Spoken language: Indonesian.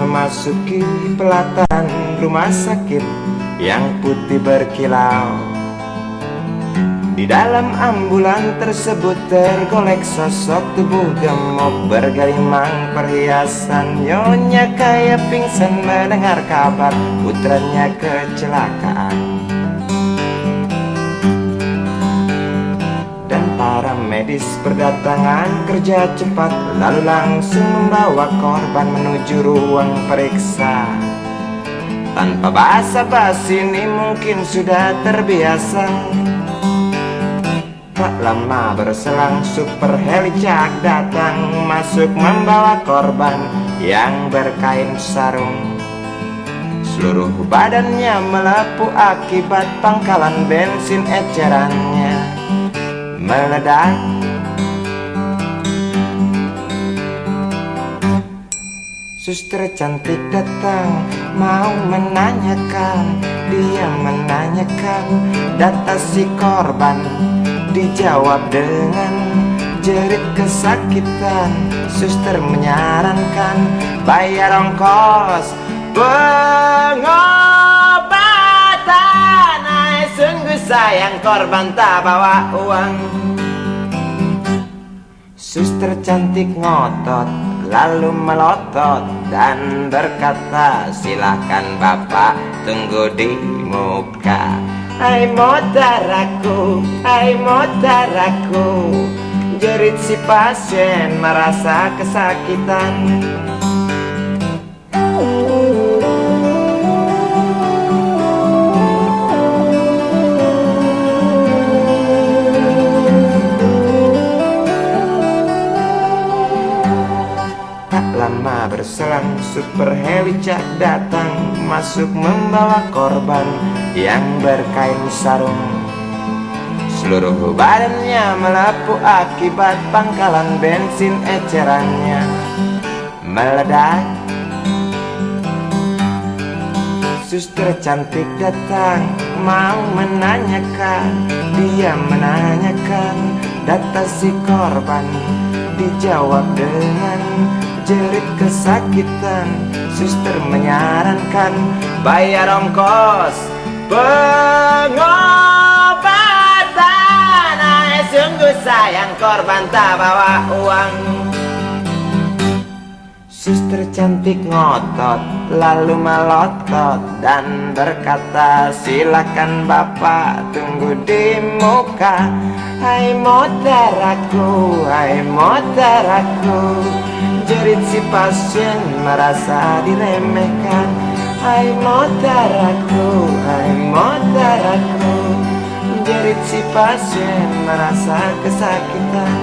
memasuki pelataran rumah sakit yang putih berkilau. Di dalam ambulan tersebut tergolek sosok tubuh gemuk bergelimang perhiasan. Nyonya kaya pingsan mendengar kabar putranya kecelakaan medis berdatangan kerja cepat Lalu langsung membawa korban menuju ruang periksa. Tanpa basa-basi ini mungkin sudah terbiasa. Tak lama berselang super helicak datang Masuk membawa korban yang berkain sarung. Seluruh badannya melepuh akibat pangkalan bensin ecerannya. Meledak Suster cantik datang. Mau menanyakan Dia menanyakan. Data si korban Dijawab dengan jerit kesakitan. Suster menyarankan bayar ongkos pengobatan. Ay, Sungguh sayang korban tak bawa uang. Suster cantik ngotot lalu melotot dan berkata silakan bapak tunggu di muka. Hai motor aku, hai motor aku Jerit si pasien merasa kesakitan Tak lama berselang super helicak datang. Masuk membawa korban yang berkain sarung. Seluruh badannya melepuh akibat pangkalan bensin ecerannya. Meledak. Suster cantik datang mau menanyakan. Dia menanyakan data si korban Dijawab dengan jerit kesakitan. Suster menyarankan bayar ongkos pengobatan. Ay, Sungguh sayang korban tak bawa uang. Suster cantik ngotot lalu melotot dan berkata silakan bapak tunggu di muka. Hai motor aku, hai motor aku Jerit si pasien merasa diremehkan. Hai motor aku, hai motor aku Jerit si pasien merasa kesakitan